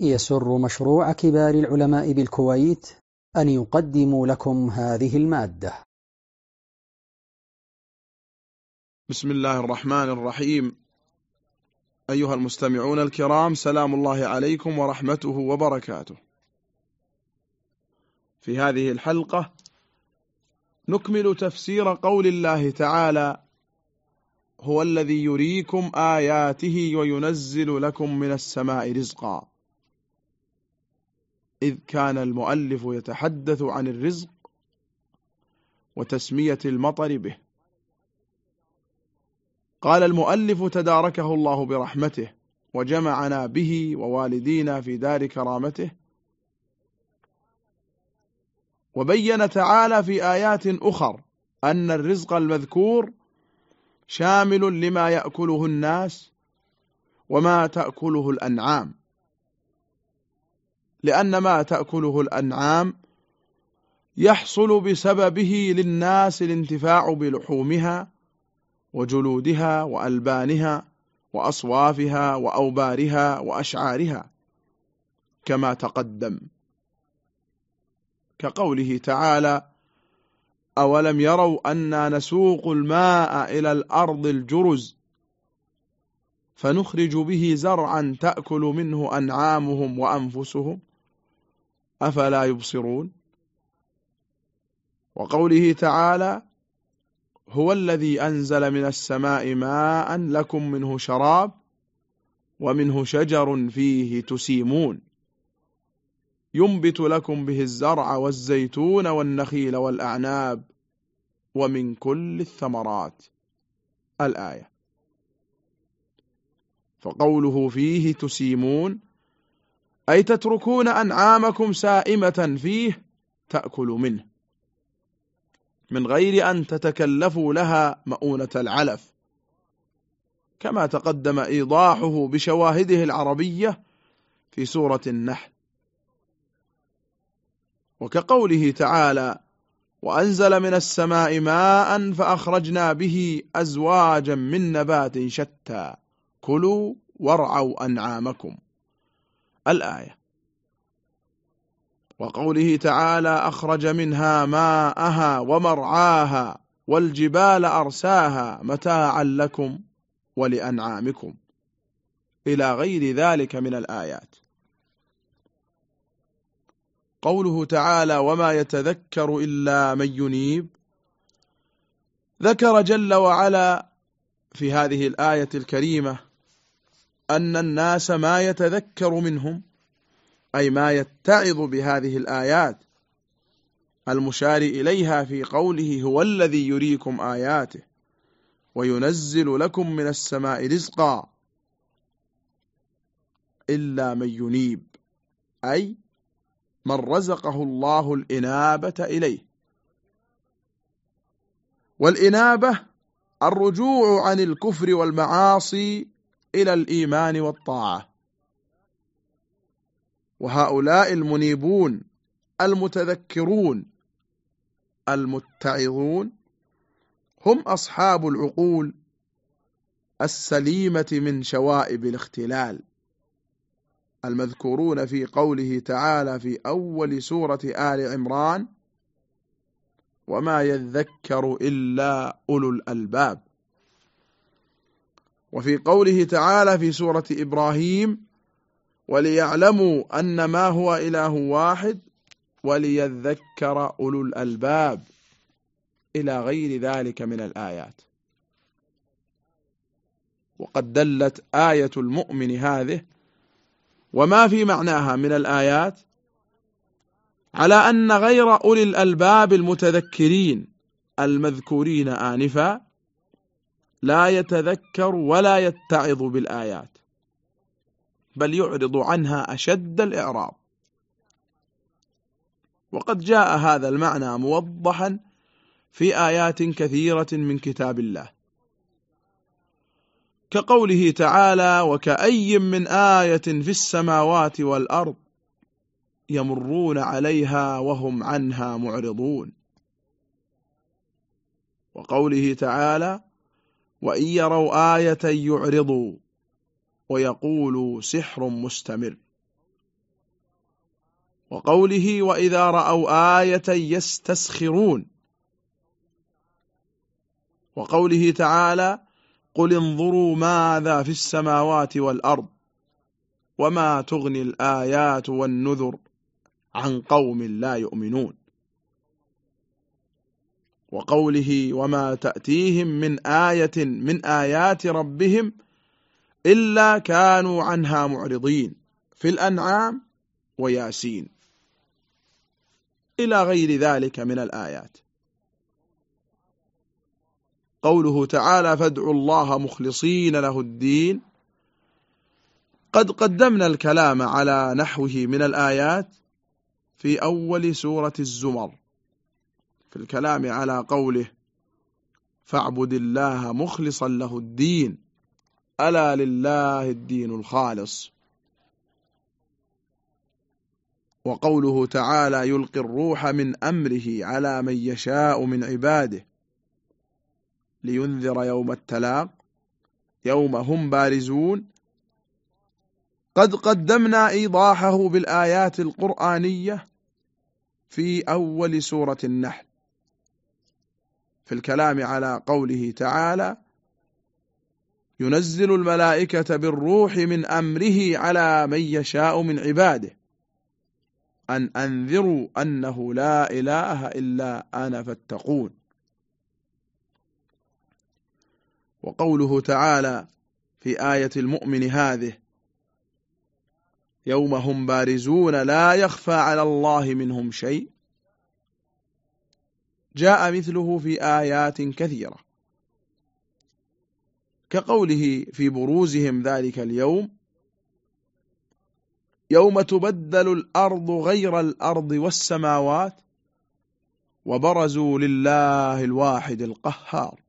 يسر مشروع كبار العلماء بالكويت أن يقدم لكم هذه المادة. بسم الله الرحمن الرحيم. أيها المستمعون الكرام سلام الله عليكم ورحمته وبركاته. في هذه الحلقة نكمل تفسير قول الله تعالى هو الذي يريكم آياته وينزل لكم من السماء رزقا. إذ كان المؤلف يتحدث عن الرزق وتسمية المطر به. قال المؤلف تداركه الله برحمته وجمعنا به ووالدينا في دار كرامته. وبين تعالى في آيات أخر أن الرزق المذكور شامل لما يأكله الناس وما تأكله الأنعام. لأن ما تأكله الأنعام يحصل بسببه للناس الانتفاع بلحومها وجلودها وألبانها وأصوافها وأوبارها وأشعارها كما تقدم. كقوله تعالى أولم يروا أنا نسوق الماء إلى الأرض الجرز فنخرج به زرعا تأكل منه أنعامهم وأنفسهم أفلا يبصرون؟ وقوله تعالى هو الذي أنزل من السماء ماء لكم منه شراب ومنه شجر فيه تسيمون. ينبت لكم به الزرع والزيتون والنخيل والأعناب ومن كل الثمرات. الآية. فقوله فيه تسيمون أي تتركون أنعامكم سائمة فيه تأكل منه من غير أن تتكلفوا لها مؤونة العلف. كما تقدم إيضاحه بشواهده العربية في سورة النحل. وكقوله تعالى وأنزل من السماء ماء فأخرجنا به أزواجا من نبات شتى. كلوا وارعوا أنعامكم. الآية. وقوله تعالى أخرج منها ماءها ومرعاها والجبال أرساها متاعا لكم ولأنعامكم إلى غير ذلك من الآيات. قوله تعالى وما يتذكر إلا من ينيب. ذكر جل وعلا في هذه الآية الكريمة أن الناس ما يتذكر منهم أي ما يتعظ بهذه الآيات المشار إليها في قوله هو الذي يريكم آياته وينزل لكم من السماء رزقا إلا من ينيب أي من رزقه الله الإنابة إليه. والإنابة الرجوع عن الكفر والمعاصي إلى الإيمان والطاعة. وهؤلاء المنيبون المتذكرون المتعظون هم أصحاب العقول السليمة من شوائب الاختلال. المذكورون في قوله تعالى في أول سورة آل عمران وما يذكر إلا أولو الألباب وفي قوله تعالى في سورة إبراهيم وليعلموا أن ما هو إله واحد وليذكر أولو الألباب. إلى غير ذلك من الآيات. وقد دلت آية المؤمن هذه وما في معناها من الآيات؟ على أن غير أولي الألباب المتذكرين المذكورين آنفا لا يتذكر ولا يتعظ بالآيات بل يعرض عنها أشد الإعراض وقد جاء هذا المعنى موضحا في آيات كثيرة من كتاب الله. كقوله تعالى وكأي من آية في السماوات والأرض يمرون عليها وهم عنها معرضون وقوله تعالى وإن يروا آية يعرضوا ويقولوا سحر مستمر. وقوله وإذا رأوا آية يستسخرون. وقوله تعالى قل انظروا ماذا في السماوات والأرض وما تغني الآيات والنذر عن قوم لا يؤمنون. وقوله وما تأتيهم من آية من آيات ربهم إلا كانوا عنها معرضين في الأنعام وياسين إلى غير ذلك من الآيات. قوله تعالى فادعوا الله مخلصين له الدين. قد قدمنا الكلام على نحوه من الآيات في أول سورة الزمر. في الكلام على قوله فاعبد الله مخلصا له الدين ألا لله الدين الخالص. وقوله تعالى يلقي الروح من أمره على من يشاء من عباده. لينذر يوم التلاق يوم هم بارزون. قد قدمنا إيضاحه بالآيات القرآنية في أول سورة النحل. في الكلام على قوله تعالى ينزل الملائكة بالروح من أمره على من يشاء من عباده. أن أنذروا أنه لا إله إلا أنا فاتقون. وقوله تعالى في آية المؤمن هذه يوم هم بارزون لا يخفى على الله منهم شيء. جاء مثله في آيات كثيرة. كقوله في بروزهم ذلك اليوم يوم تبدل الأرض غير الأرض والسماوات وبرزوا لله الواحد القهار.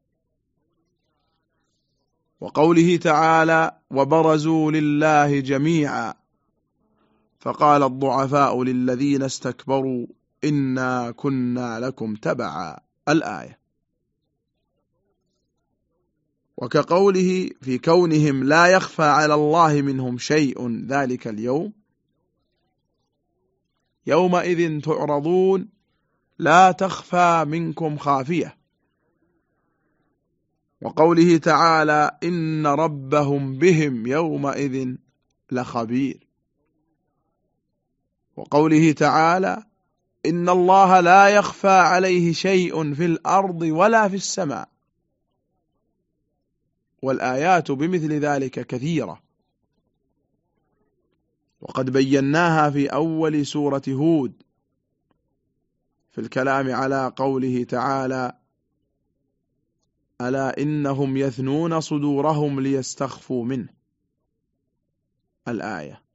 وقوله تعالى وبرزوا لله جميعا. فقال الضعفاء للذين استكبروا إنا كنا لكم تبعا. الآية. وكقوله في كونهم لا يخفى على الله منهم شيء ذلك اليوم. يومئذ تعرضون. لا تخفى منكم خافية. وقوله تعالى إن ربهم بهم يومئذ لخبير. وقوله تعالى إن الله لا يخفى عليه شيء في الأرض ولا في السماء. والآيات بمثل ذلك كثيرة. وقد بيناها في أول سورة هود في الكلام على قوله تعالى ألا إنهم يثنون صدورهم ليستخفوا منه. الآية.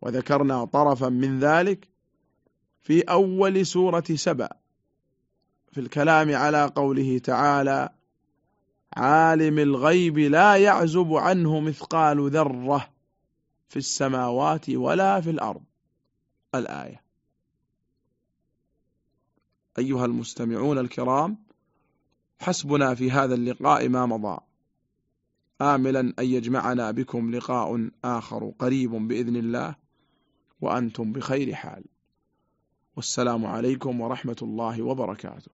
وذكرنا طرفا من ذلك في أول سورة سبأ في الكلام على قوله تعالى عالم الغيب لا يعزب عنه مثقال ذرة في السماوات ولا في الأرض. الآية. أيها المستمعون الكرام حسبنا في هذا اللقاء ما مضى. آملا أن يجمعنا بكم لقاء آخر قريب بإذن الله. وأنتم بخير حال. والسلام عليكم ورحمة الله وبركاته.